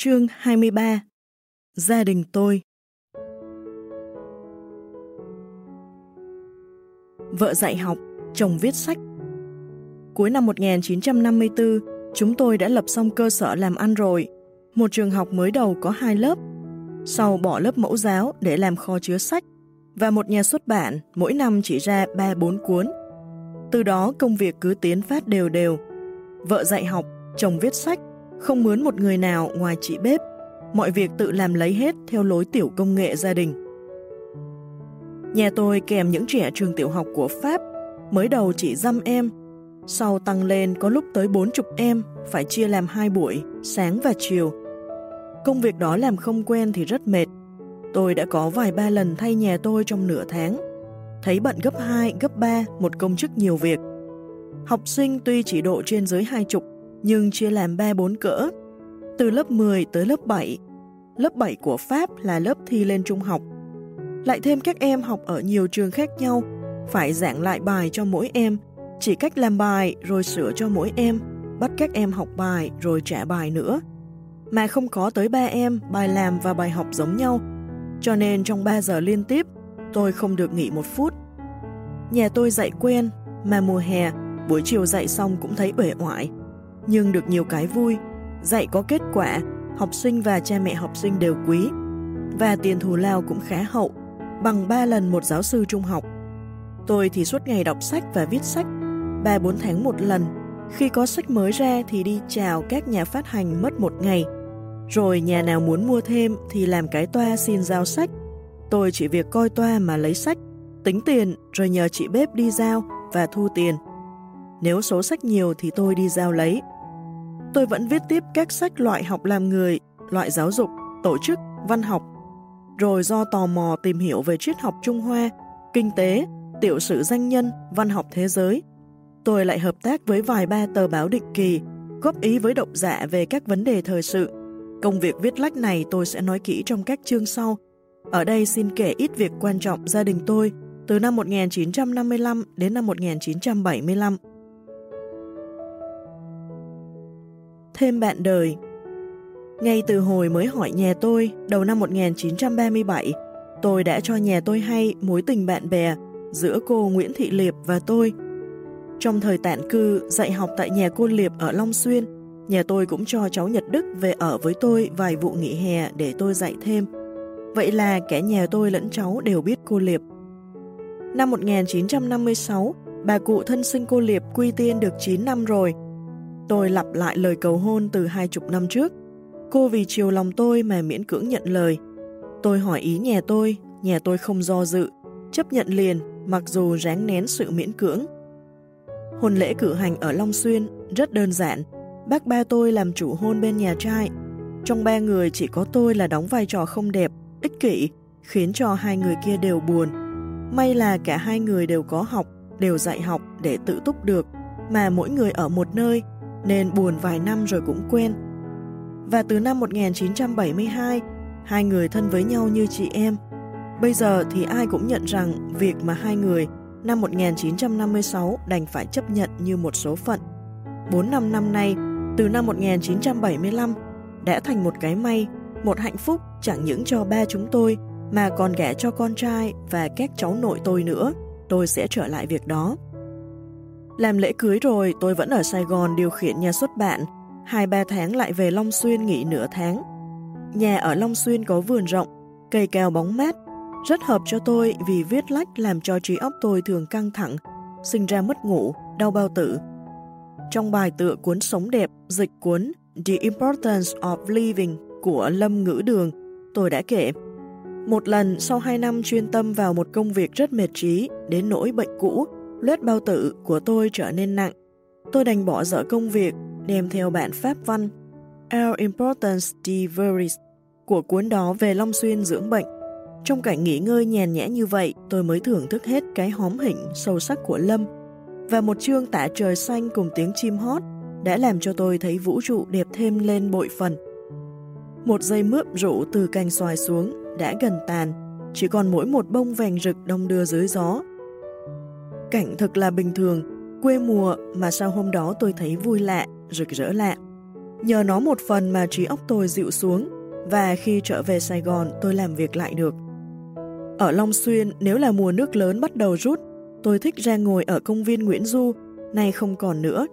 Chương 23 Gia đình tôi Vợ dạy học, chồng viết sách Cuối năm 1954, chúng tôi đã lập xong cơ sở làm ăn rồi. Một trường học mới đầu có hai lớp, sau bỏ lớp mẫu giáo để làm kho chứa sách, và một nhà xuất bản mỗi năm chỉ ra 3-4 cuốn. Từ đó công việc cứ tiến phát đều đều. Vợ dạy học, chồng viết sách, không mướn một người nào ngoài chị bếp, mọi việc tự làm lấy hết theo lối tiểu công nghệ gia đình. Nhà tôi kèm những trẻ trường tiểu học của Pháp, mới đầu chỉ dăm em, sau tăng lên có lúc tới 40 em, phải chia làm hai buổi, sáng và chiều. Công việc đó làm không quen thì rất mệt. Tôi đã có vài ba lần thay nhà tôi trong nửa tháng. Thấy bận gấp 2, gấp 3, một công chức nhiều việc. Học sinh tuy chỉ độ trên dưới hai chục, nhưng chia làm 3-4 cỡ. Từ lớp 10 tới lớp 7. Lớp 7 của Pháp là lớp thi lên trung học. Lại thêm các em học ở nhiều trường khác nhau, phải giảng lại bài cho mỗi em, chỉ cách làm bài rồi sửa cho mỗi em, bắt các em học bài rồi trả bài nữa. Mà không có tới ba em, bài làm và bài học giống nhau, cho nên trong 3 giờ liên tiếp, tôi không được nghỉ một phút. Nhà tôi dạy quen, mà mùa hè, buổi chiều dạy xong cũng thấy uể oải, nhưng được nhiều cái vui. Dạy có kết quả, học sinh và cha mẹ học sinh đều quý, và tiền thù lao cũng khá hậu, bằng 3 lần một giáo sư trung học. Tôi thì suốt ngày đọc sách và viết sách, 3-4 tháng một lần. Khi có sách mới ra thì đi chào các nhà phát hành mất một ngày. Rồi nhà nào muốn mua thêm thì làm cái toa xin giao sách. Tôi chỉ việc coi toa mà lấy sách, tính tiền rồi nhờ chị bếp đi giao và thu tiền. Nếu số sách nhiều thì tôi đi giao lấy. Tôi vẫn viết tiếp các sách loại học làm người, loại giáo dục, tổ chức, văn học. Rồi do tò mò tìm hiểu về triết học Trung Hoa, kinh tế, tiểu sử danh nhân, văn học thế giới, tôi lại hợp tác với vài ba tờ báo định kỳ, góp ý với độc giả về các vấn đề thời sự. Công việc viết lách này tôi sẽ nói kỹ trong các chương sau. Ở đây xin kể ít việc quan trọng gia đình tôi từ năm 1955 đến năm 1975. Thêm bạn đời. Ngay từ hồi mới hỏi nhà tôi, đầu năm 1937, tôi đã cho nhà tôi hay mối tình bạn bè giữa cô Nguyễn Thị Liệp và tôi. Trong thời tản cư, dạy học tại nhà cô Liệp ở Long Xuyên, nhà tôi cũng cho cháu Nhật Đức về ở với tôi vài vụ nghỉ hè để tôi dạy thêm. Vậy là cả nhà tôi lẫn cháu đều biết cô Liệp. Năm 1956, bà cụ thân sinh cô Liệp quy tiên được 9 năm rồi, Tôi lặp lại lời cầu hôn từ hai chục năm trước. Cô vì chiều lòng tôi mà miễn cưỡng nhận lời. Tôi hỏi ý nhà tôi, nhà tôi không do dự, chấp nhận liền mặc dù ráng nén sự miễn cưỡng. Hôn lễ cử hành ở Long Xuyên rất đơn giản. Bác ba tôi làm chủ hôn bên nhà trai. Trong ba người chỉ có tôi là đóng vai trò không đẹp, ích kỷ, khiến cho hai người kia đều buồn. May là cả hai người đều có học, đều dạy học để tự túc được, mà mỗi người ở một nơi nên buồn vài năm rồi cũng quen. Và từ năm 1972, hai người thân với nhau như chị em. Bây giờ thì ai cũng nhận rằng việc mà hai người năm 1956 đành phải chấp nhận như một số phận. 4 năm năm nay, từ năm 1975, đã thành một cái may, một hạnh phúc chẳng những cho ba chúng tôi mà còn gả cho con trai và các cháu nội tôi nữa. Tôi sẽ trở lại việc đó. Làm lễ cưới rồi, tôi vẫn ở Sài Gòn điều khiển nhà xuất bản, hai ba tháng lại về Long Xuyên nghỉ nửa tháng. Nhà ở Long Xuyên có vườn rộng, cây cao bóng mát, rất hợp cho tôi vì viết lách làm cho trí óc tôi thường căng thẳng, sinh ra mất ngủ, đau bao tử. Trong bài tựa cuốn Sống đẹp, dịch cuốn The Importance of Living của Lâm Ngữ Đường, tôi đã kể. Một lần sau hai năm chuyên tâm vào một công việc rất mệt trí, đến nỗi bệnh cũ, Lết bao tử của tôi trở nên nặng. Tôi đành bỏ dở công việc, đem theo bản pháp văn Our Importance Diveris của cuốn đó về Long Xuyên dưỡng bệnh. Trong cảnh nghỉ ngơi nhàn nhã như vậy, tôi mới thưởng thức hết cái hóm hỉnh sâu sắc của Lâm. Và một chương tả trời xanh cùng tiếng chim hót đã làm cho tôi thấy vũ trụ đẹp thêm lên bội phần. Một dây mướp rủ từ cành xoài xuống đã gần tàn, chỉ còn mỗi một bông vàng rực đông đưa dưới gió Cảnh thật là bình thường, quê mùa mà sao hôm đó tôi thấy vui lạ, rực rỡ lạ. Nhờ nó một phần mà trí óc tôi dịu xuống, và khi trở về Sài Gòn tôi làm việc lại được. Ở Long Xuyên, nếu là mùa nước lớn bắt đầu rút, tôi thích ra ngồi ở công viên Nguyễn Du, nay không còn nữa.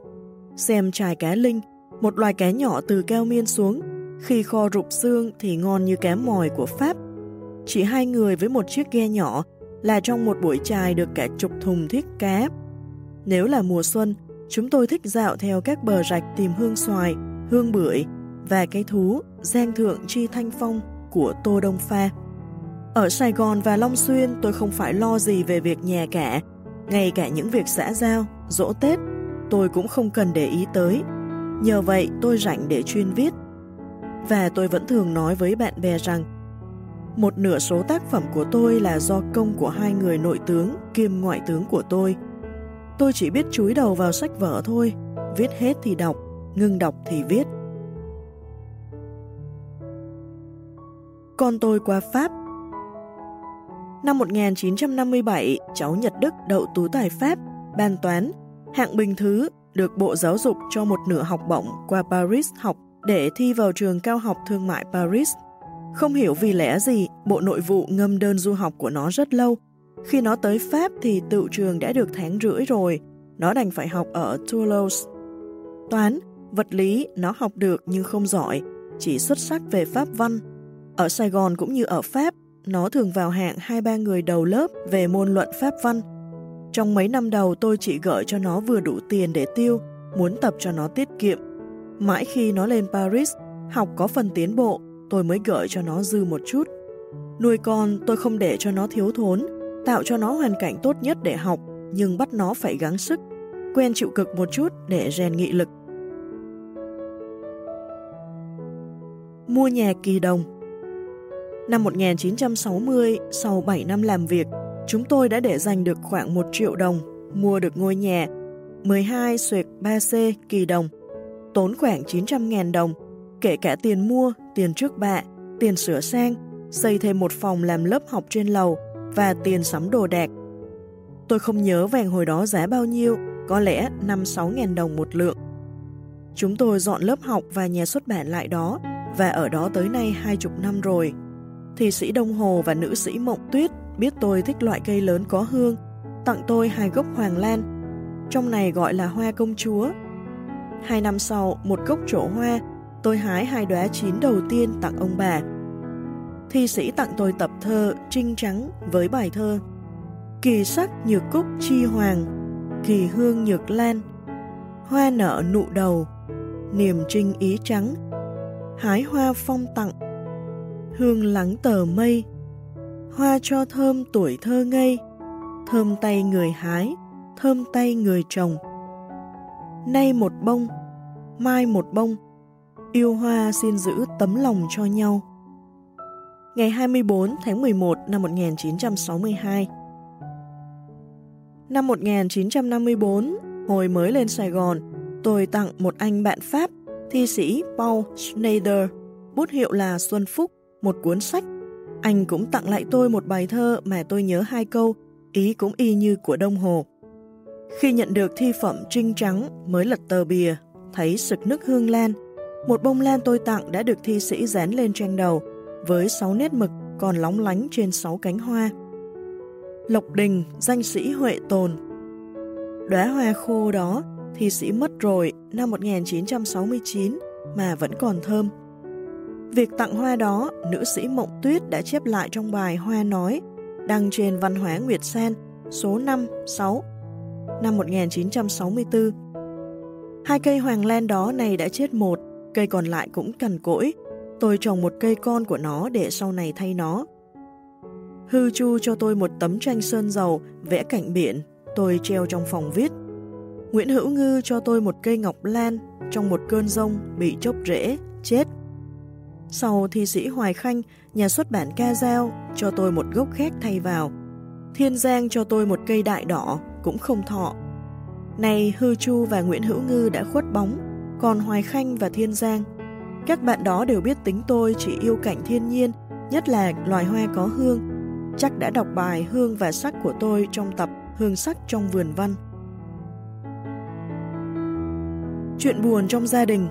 Xem trài cá linh, một loài cá nhỏ từ cao miên xuống, khi kho rụp xương thì ngon như cá mòi của Pháp. Chỉ hai người với một chiếc ghe nhỏ là trong một buổi trài được cả chục thùng thiết cá. Nếu là mùa xuân, chúng tôi thích dạo theo các bờ rạch tìm hương xoài, hương bưởi và cái thú Giang Thượng Chi Thanh Phong của Tô Đông Pha. Ở Sài Gòn và Long Xuyên tôi không phải lo gì về việc nhà cả, ngay cả những việc xã giao, dỗ Tết, tôi cũng không cần để ý tới. Nhờ vậy tôi rảnh để chuyên viết. Và tôi vẫn thường nói với bạn bè rằng một nửa số tác phẩm của tôi là do công của hai người nội tướng kiêm ngoại tướng của tôi. Tôi chỉ biết chúi đầu vào sách vở thôi, viết hết thì đọc, ngưng đọc thì viết. Con tôi qua Pháp Năm 1957, cháu Nhật Đức đậu tú tài Pháp, ban toán, hạng bình thứ, được Bộ Giáo dục cho một nửa học bổng qua Paris học để thi vào trường cao học thương mại Paris. Không hiểu vì lẽ gì, Bộ Nội vụ ngâm đơn du học của nó rất lâu. Khi nó tới Pháp thì tự trường đã được tháng rưỡi rồi, nó đành phải học ở Toulouse. Toán, vật lý nó học được nhưng không giỏi, chỉ xuất sắc về Pháp văn. Ở Sài Gòn cũng như ở Pháp, nó thường vào hạng hai ba người đầu lớp về môn luận Pháp văn. Trong mấy năm đầu tôi chỉ gửi cho nó vừa đủ tiền để tiêu, muốn tập cho nó tiết kiệm. Mãi khi nó lên Paris, học có phần tiến bộ, tôi mới gửi cho nó dư một chút. Nuôi con tôi không để cho nó thiếu thốn, tạo cho nó hoàn cảnh tốt nhất để học, nhưng bắt nó phải gắng sức, quen chịu cực một chút để rèn nghị lực. Mua nhà kỳ đồng Năm 1960, sau 7 năm làm việc, chúng tôi đã để dành được khoảng 1 triệu đồng, mua được ngôi nhà 12 xuyệt 3C kỳ đồng, tốn khoảng 900.000 đồng, kể cả tiền mua, tiền trước bạ, tiền sửa sang, xây thêm một phòng làm lớp học trên lầu và tiền sắm đồ đạc. Tôi không nhớ vàng hồi đó giá bao nhiêu, có lẽ 5-6 ngàn đồng một lượng. Chúng tôi dọn lớp học và nhà xuất bản lại đó, và ở đó tới nay hai chục năm rồi thì sĩ Đông Hồ và nữ sĩ Mộng Tuyết biết tôi thích loại cây lớn có hương, tặng tôi hai gốc hoàng lan. Trong này gọi là hoa công chúa. Hai năm sau, một gốc trổ hoa, tôi hái hai đóa chín đầu tiên tặng ông bà. Thi sĩ tặng tôi tập thơ Trinh Trắng với bài thơ Kỳ sắc nhược cúc chi hoàng, kỳ hương nhược lan, hoa nở nụ đầu, niềm trinh ý trắng, hái hoa phong tặng, hương lắng tờ mây, hoa cho thơm tuổi thơ ngây, thơm tay người hái, thơm tay người trồng. Nay một bông, mai một bông, yêu hoa xin giữ tấm lòng cho nhau. Ngày 24 tháng 11 năm 1962 Năm 1954, hồi mới lên Sài Gòn, tôi tặng một anh bạn Pháp, thi sĩ Paul Schneider, bút hiệu là Xuân Phúc, một cuốn sách. Anh cũng tặng lại tôi một bài thơ mà tôi nhớ hai câu, ý cũng y như của Đông Hồ. Khi nhận được thi phẩm trinh trắng mới lật tờ bìa, thấy sực nước hương lan, một bông lan tôi tặng đã được thi sĩ dán lên trang đầu, với sáu nét mực còn lóng lánh trên sáu cánh hoa. Lộc Đình, danh sĩ Huệ Tồn Đóa hoa khô đó, thi sĩ mất rồi năm 1969 mà vẫn còn thơm. Việc tặng hoa đó, nữ sĩ Mộng Tuyết đã chép lại trong bài Hoa Nói, đăng trên Văn hóa Nguyệt Sen, số 5, 6, năm 1964. Hai cây hoàng lan đó này đã chết một, cây còn lại cũng cằn cỗi. Tôi trồng một cây con của nó để sau này thay nó. Hư Chu cho tôi một tấm tranh sơn dầu vẽ cảnh biển, tôi treo trong phòng viết. Nguyễn Hữu Ngư cho tôi một cây ngọc lan trong một cơn rông bị chốc rễ, chết. Sau thi sĩ Hoài Khanh, nhà xuất bản Ca Giao cho tôi một gốc khác thay vào. Thiên Giang cho tôi một cây đại đỏ, cũng không thọ. Này Hư Chu và Nguyễn Hữu Ngư đã khuất bóng, còn Hoài Khanh và Thiên Giang. Các bạn đó đều biết tính tôi chỉ yêu cảnh thiên nhiên, nhất là loài hoa có hương. Chắc đã đọc bài Hương và Sắc của tôi trong tập Hương Sắc trong vườn văn. Chuyện buồn trong gia đình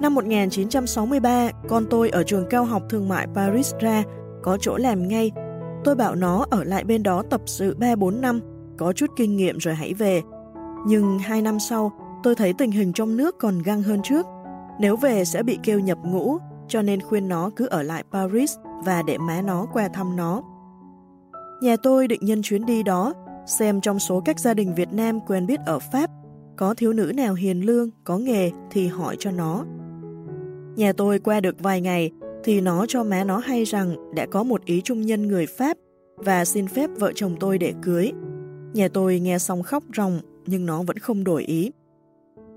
Năm 1963, con tôi ở trường cao học thương mại Paris ra, có chỗ làm ngay. Tôi bảo nó ở lại bên đó tập sự 3-4 năm, có chút kinh nghiệm rồi hãy về. Nhưng hai năm sau, tôi thấy tình hình trong nước còn găng hơn trước. Nếu về sẽ bị kêu nhập ngũ, cho nên khuyên nó cứ ở lại Paris và để má nó qua thăm nó. Nhà tôi định nhân chuyến đi đó, xem trong số các gia đình Việt Nam quen biết ở Pháp, có thiếu nữ nào hiền lương, có nghề thì hỏi cho nó. Nhà tôi qua được vài ngày thì nó cho má nó hay rằng đã có một ý trung nhân người Pháp và xin phép vợ chồng tôi để cưới. Nhà tôi nghe xong khóc ròng nhưng nó vẫn không đổi ý.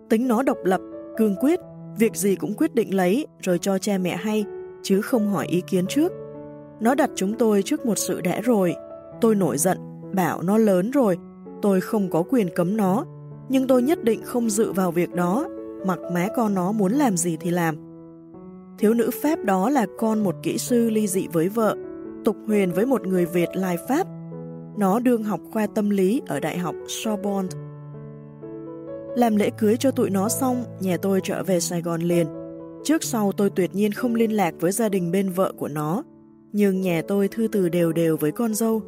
Tính nó độc lập, cương quyết, việc gì cũng quyết định lấy rồi cho cha mẹ hay, chứ không hỏi ý kiến trước. Nó đặt chúng tôi trước một sự đã rồi. Tôi nổi giận, bảo nó lớn rồi, tôi không có quyền cấm nó, nhưng tôi nhất định không dự vào việc đó, mặc má con nó muốn làm gì thì làm. Thiếu nữ Pháp đó là con một kỹ sư ly dị với vợ, tục huyền với một người Việt lai Pháp. Nó đương học khoa tâm lý ở Đại học Sorbonne. Làm lễ cưới cho tụi nó xong, nhà tôi trở về Sài Gòn liền. Trước sau tôi tuyệt nhiên không liên lạc với gia đình bên vợ của nó, nhưng nhà tôi thư từ đều đều với con dâu.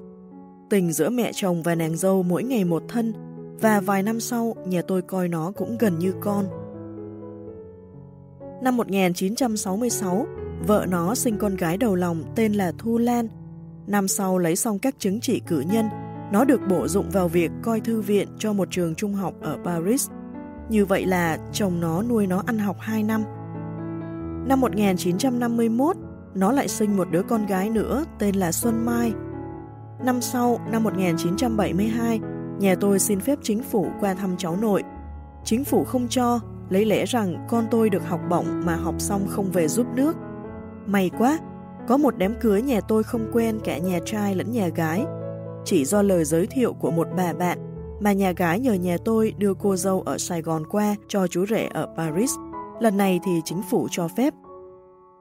Tình giữa mẹ chồng và nàng dâu mỗi ngày một thân, và vài năm sau nhà tôi coi nó cũng gần như con. Năm 1966, vợ nó sinh con gái đầu lòng tên là Thu Lan. Năm sau lấy xong các chứng chỉ cử nhân, nó được bổ dụng vào việc coi thư viện cho một trường trung học ở Paris. Như vậy là chồng nó nuôi nó ăn học 2 năm. Năm 1951, nó lại sinh một đứa con gái nữa tên là Xuân Mai. Năm sau, năm 1972, nhà tôi xin phép chính phủ qua thăm cháu nội. Chính phủ không cho lấy lẽ rằng con tôi được học bổng mà học xong không về giúp nước. May quá, có một đám cưới nhà tôi không quen cả nhà trai lẫn nhà gái. Chỉ do lời giới thiệu của một bà bạn mà nhà gái nhờ nhà tôi đưa cô dâu ở Sài Gòn qua cho chú rể ở Paris. Lần này thì chính phủ cho phép.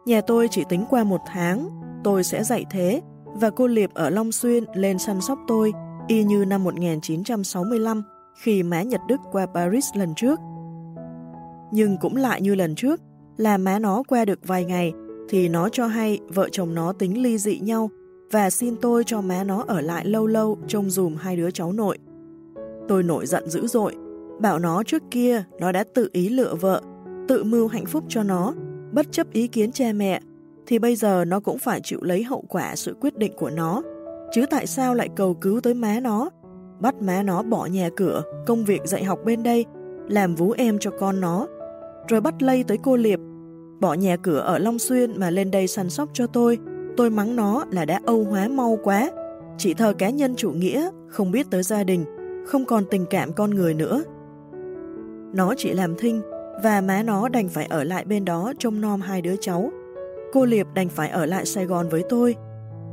Nhà tôi chỉ tính qua một tháng, tôi sẽ dạy thế và cô Liệp ở Long Xuyên lên săn sóc tôi y như năm 1965 khi má Nhật Đức qua Paris lần trước. Nhưng cũng lại như lần trước, là má nó qua được vài ngày, thì nó cho hay vợ chồng nó tính ly dị nhau và xin tôi cho má nó ở lại lâu lâu trông dùm hai đứa cháu nội. Tôi nổi giận dữ dội, bảo nó trước kia nó đã tự ý lựa vợ, tự mưu hạnh phúc cho nó, bất chấp ý kiến cha mẹ, thì bây giờ nó cũng phải chịu lấy hậu quả sự quyết định của nó. Chứ tại sao lại cầu cứu tới má nó, bắt má nó bỏ nhà cửa, công việc dạy học bên đây, làm vú em cho con nó, rồi bắt lây tới cô Liệp. Bỏ nhà cửa ở Long Xuyên mà lên đây săn sóc cho tôi, tôi mắng nó là đã âu hóa mau quá, chỉ thờ cá nhân chủ nghĩa, không biết tới gia đình, không còn tình cảm con người nữa. Nó chỉ làm thinh, và má nó đành phải ở lại bên đó trông nom hai đứa cháu. Cô Liệp đành phải ở lại Sài Gòn với tôi.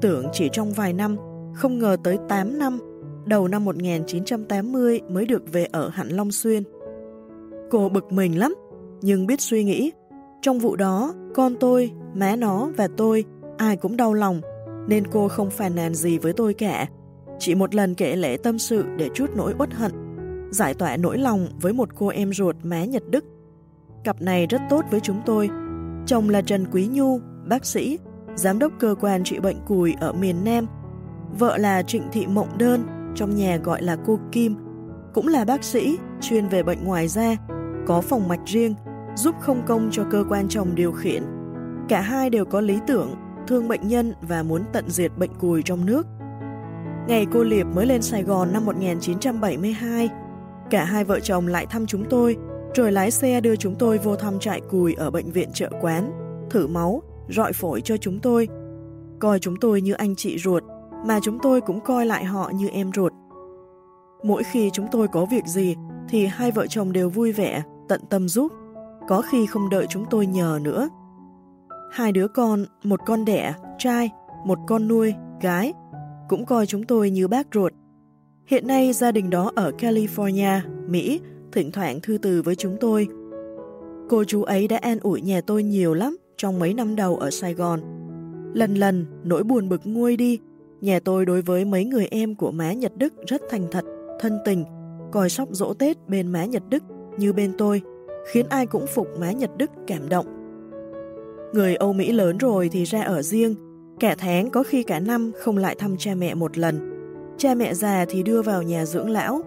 Tưởng chỉ trong vài năm, không ngờ tới 8 năm, đầu năm 1980 mới được về ở hẳn Long Xuyên. Cô bực mình lắm, nhưng biết suy nghĩ. Trong vụ đó, con tôi, má nó và tôi, ai cũng đau lòng, nên cô không phàn nàn gì với tôi cả. Chỉ một lần kể lễ tâm sự để chút nỗi uất hận, giải tỏa nỗi lòng với một cô em ruột má Nhật Đức. Cặp này rất tốt với chúng tôi. Chồng là Trần Quý Nhu, bác sĩ, giám đốc cơ quan trị bệnh cùi ở miền Nam. Vợ là Trịnh Thị Mộng Đơn, trong nhà gọi là cô Kim, cũng là bác sĩ, chuyên về bệnh ngoài da, có phòng mạch riêng, giúp không công cho cơ quan chồng điều khiển. Cả hai đều có lý tưởng, thương bệnh nhân và muốn tận diệt bệnh cùi trong nước. Ngày cô Liệp mới lên Sài Gòn năm 1972, cả hai vợ chồng lại thăm chúng tôi, rồi lái xe đưa chúng tôi vô thăm trại cùi ở bệnh viện chợ quán, thử máu, rọi phổi cho chúng tôi. Coi chúng tôi như anh chị ruột, mà chúng tôi cũng coi lại họ như em ruột. Mỗi khi chúng tôi có việc gì, thì hai vợ chồng đều vui vẻ, tận tâm giúp, có khi không đợi chúng tôi nhờ nữa. Hai đứa con, một con đẻ, trai, một con nuôi, gái, cũng coi chúng tôi như bác ruột. Hiện nay gia đình đó ở California, Mỹ, thỉnh thoảng thư từ với chúng tôi. Cô chú ấy đã an ủi nhà tôi nhiều lắm trong mấy năm đầu ở Sài Gòn. Lần lần, nỗi buồn bực nguôi đi, nhà tôi đối với mấy người em của má Nhật Đức rất thành thật, thân tình, coi sóc dỗ Tết bên má Nhật Đức như bên tôi, khiến ai cũng phục má Nhật Đức cảm động. Người Âu Mỹ lớn rồi thì ra ở riêng, cả tháng có khi cả năm không lại thăm cha mẹ một lần. Cha mẹ già thì đưa vào nhà dưỡng lão.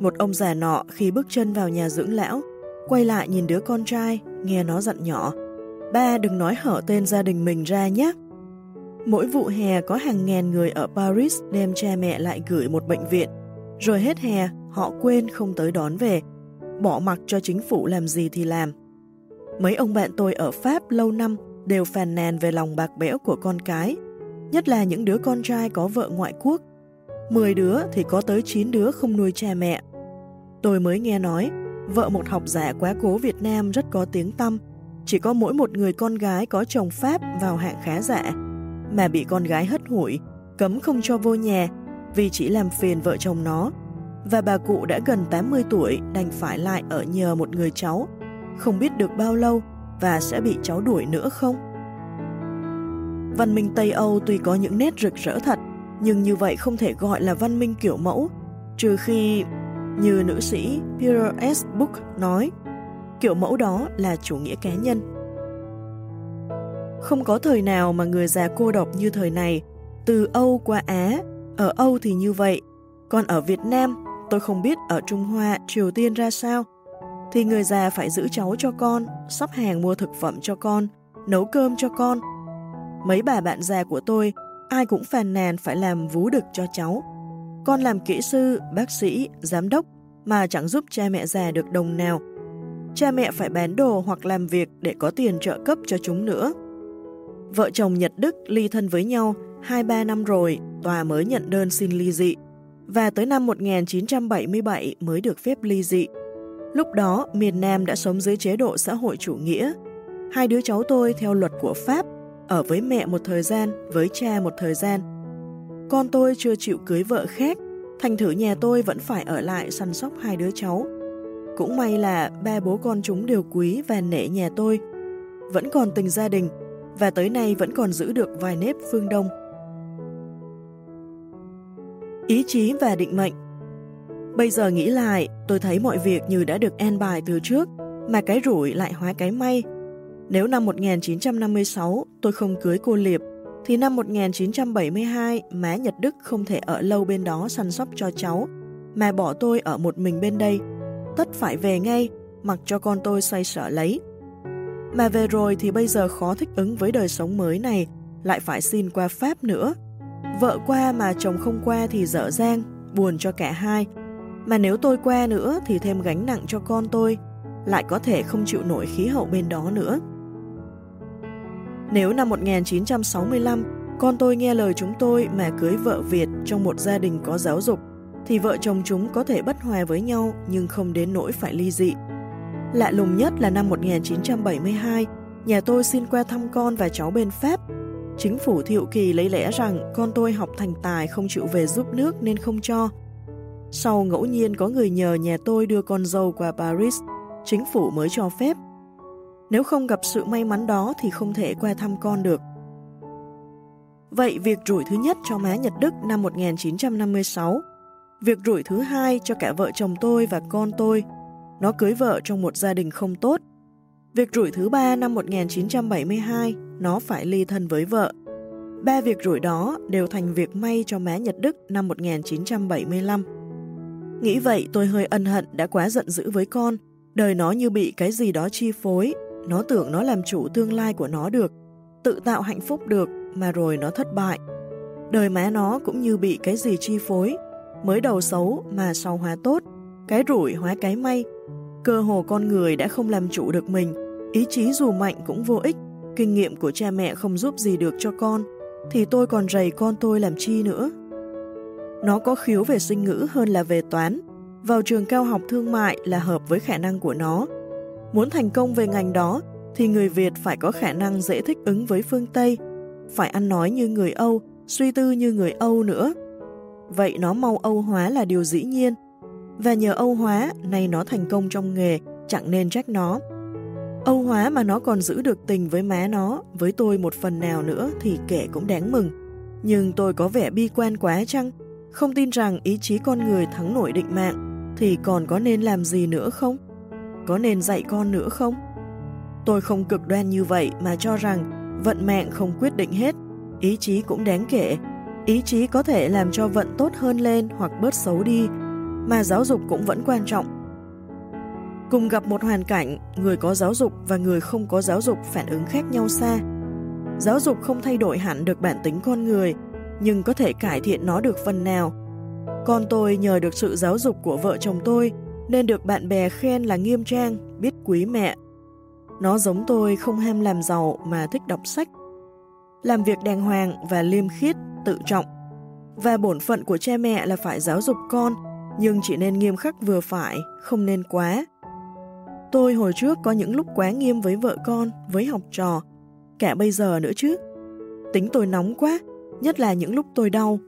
Một ông già nọ khi bước chân vào nhà dưỡng lão, quay lại nhìn đứa con trai, nghe nó dặn nhỏ. Ba đừng nói hở tên gia đình mình ra nhé. Mỗi vụ hè có hàng ngàn người ở Paris đem cha mẹ lại gửi một bệnh viện. Rồi hết hè, họ quên không tới đón về, bỏ mặc cho chính phủ làm gì thì làm. Mấy ông bạn tôi ở Pháp lâu năm đều phàn nàn về lòng bạc bẽo của con cái, nhất là những đứa con trai có vợ ngoại quốc. Mười đứa thì có tới chín đứa không nuôi cha mẹ. Tôi mới nghe nói, vợ một học giả quá cố Việt Nam rất có tiếng tâm, chỉ có mỗi một người con gái có chồng Pháp vào hạng khá giả, mà bị con gái hất hủi, cấm không cho vô nhà vì chỉ làm phiền vợ chồng nó. Và bà cụ đã gần 80 tuổi đành phải lại ở nhờ một người cháu, không biết được bao lâu và sẽ bị cháu đuổi nữa không? Văn minh Tây Âu tuy có những nét rực rỡ thật, nhưng như vậy không thể gọi là văn minh kiểu mẫu, trừ khi, như nữ sĩ Peter S. Book nói, kiểu mẫu đó là chủ nghĩa cá nhân. Không có thời nào mà người già cô độc như thời này, từ Âu qua Á, ở Âu thì như vậy, còn ở Việt Nam, tôi không biết ở Trung Hoa, Triều Tiên ra sao, thì người già phải giữ cháu cho con, sắp hàng mua thực phẩm cho con, nấu cơm cho con. Mấy bà bạn già của tôi, ai cũng phàn nàn phải làm vú đực cho cháu. Con làm kỹ sư, bác sĩ, giám đốc mà chẳng giúp cha mẹ già được đồng nào. Cha mẹ phải bán đồ hoặc làm việc để có tiền trợ cấp cho chúng nữa. Vợ chồng Nhật Đức ly thân với nhau 2-3 năm rồi, tòa mới nhận đơn xin ly dị. Và tới năm 1977 mới được phép ly dị. Lúc đó, miền Nam đã sống dưới chế độ xã hội chủ nghĩa. Hai đứa cháu tôi theo luật của Pháp, ở với mẹ một thời gian, với cha một thời gian. Con tôi chưa chịu cưới vợ khác, thành thử nhà tôi vẫn phải ở lại săn sóc hai đứa cháu. Cũng may là ba bố con chúng đều quý và nể nhà tôi. Vẫn còn tình gia đình, và tới nay vẫn còn giữ được vài nếp phương Đông. Ý chí và định mệnh Bây giờ nghĩ lại, tôi thấy mọi việc như đã được an bài từ trước, mà cái rủi lại hóa cái may. Nếu năm 1956 tôi không cưới cô Liệp, thì năm 1972 má Nhật Đức không thể ở lâu bên đó săn sóc cho cháu, mà bỏ tôi ở một mình bên đây. Tất phải về ngay, mặc cho con tôi xoay sở lấy. Mà về rồi thì bây giờ khó thích ứng với đời sống mới này, lại phải xin qua Pháp nữa. Vợ qua mà chồng không qua thì dở dang, buồn cho cả hai, mà nếu tôi qua nữa thì thêm gánh nặng cho con tôi, lại có thể không chịu nổi khí hậu bên đó nữa. Nếu năm 1965, con tôi nghe lời chúng tôi mà cưới vợ Việt trong một gia đình có giáo dục, thì vợ chồng chúng có thể bất hòa với nhau nhưng không đến nỗi phải ly dị. Lạ lùng nhất là năm 1972, nhà tôi xin qua thăm con và cháu bên Pháp. Chính phủ thiệu kỳ lấy lẽ rằng con tôi học thành tài không chịu về giúp nước nên không cho. Sau ngẫu nhiên có người nhờ nhà tôi đưa con dâu qua Paris, chính phủ mới cho phép. Nếu không gặp sự may mắn đó thì không thể qua thăm con được. Vậy việc rủi thứ nhất cho má Nhật Đức năm 1956, việc rủi thứ hai cho cả vợ chồng tôi và con tôi, nó cưới vợ trong một gia đình không tốt. Việc rủi thứ ba năm 1972, nó phải ly thân với vợ. Ba việc rủi đó đều thành việc may cho má Nhật Đức năm 1975. Nghĩ vậy tôi hơi ân hận đã quá giận dữ với con, đời nó như bị cái gì đó chi phối, nó tưởng nó làm chủ tương lai của nó được, tự tạo hạnh phúc được mà rồi nó thất bại. Đời má nó cũng như bị cái gì chi phối, mới đầu xấu mà sau hóa tốt, cái rủi hóa cái may. Cơ hồ con người đã không làm chủ được mình, ý chí dù mạnh cũng vô ích, kinh nghiệm của cha mẹ không giúp gì được cho con, thì tôi còn rầy con tôi làm chi nữa. Nó có khiếu về sinh ngữ hơn là về toán. Vào trường cao học thương mại là hợp với khả năng của nó. Muốn thành công về ngành đó thì người Việt phải có khả năng dễ thích ứng với phương Tây, phải ăn nói như người Âu, suy tư như người Âu nữa. Vậy nó mau Âu hóa là điều dĩ nhiên. Và nhờ Âu hóa, nay nó thành công trong nghề, chẳng nên trách nó. Âu hóa mà nó còn giữ được tình với má nó, với tôi một phần nào nữa thì kể cũng đáng mừng. Nhưng tôi có vẻ bi quan quá chăng? Không tin rằng ý chí con người thắng nổi định mạng, thì còn có nên làm gì nữa không? có nên dạy con nữa không? Tôi không cực đoan như vậy mà cho rằng vận mạng không quyết định hết, ý chí cũng đáng kể. Ý chí có thể làm cho vận tốt hơn lên hoặc bớt xấu đi, mà giáo dục cũng vẫn quan trọng. Cùng gặp một hoàn cảnh, người có giáo dục và người không có giáo dục phản ứng khác nhau xa. Giáo dục không thay đổi hẳn được bản tính con người, nhưng có thể cải thiện nó được phần nào. Con tôi nhờ được sự giáo dục của vợ chồng tôi, nên được bạn bè khen là nghiêm trang, biết quý mẹ. Nó giống tôi không ham làm giàu mà thích đọc sách. Làm việc đàng hoàng và liêm khiết, tự trọng. Và bổn phận của cha mẹ là phải giáo dục con, nhưng chỉ nên nghiêm khắc vừa phải, không nên quá. Tôi hồi trước có những lúc quá nghiêm với vợ con, với học trò, cả bây giờ nữa chứ. Tính tôi nóng quá, nhất là những lúc tôi đau,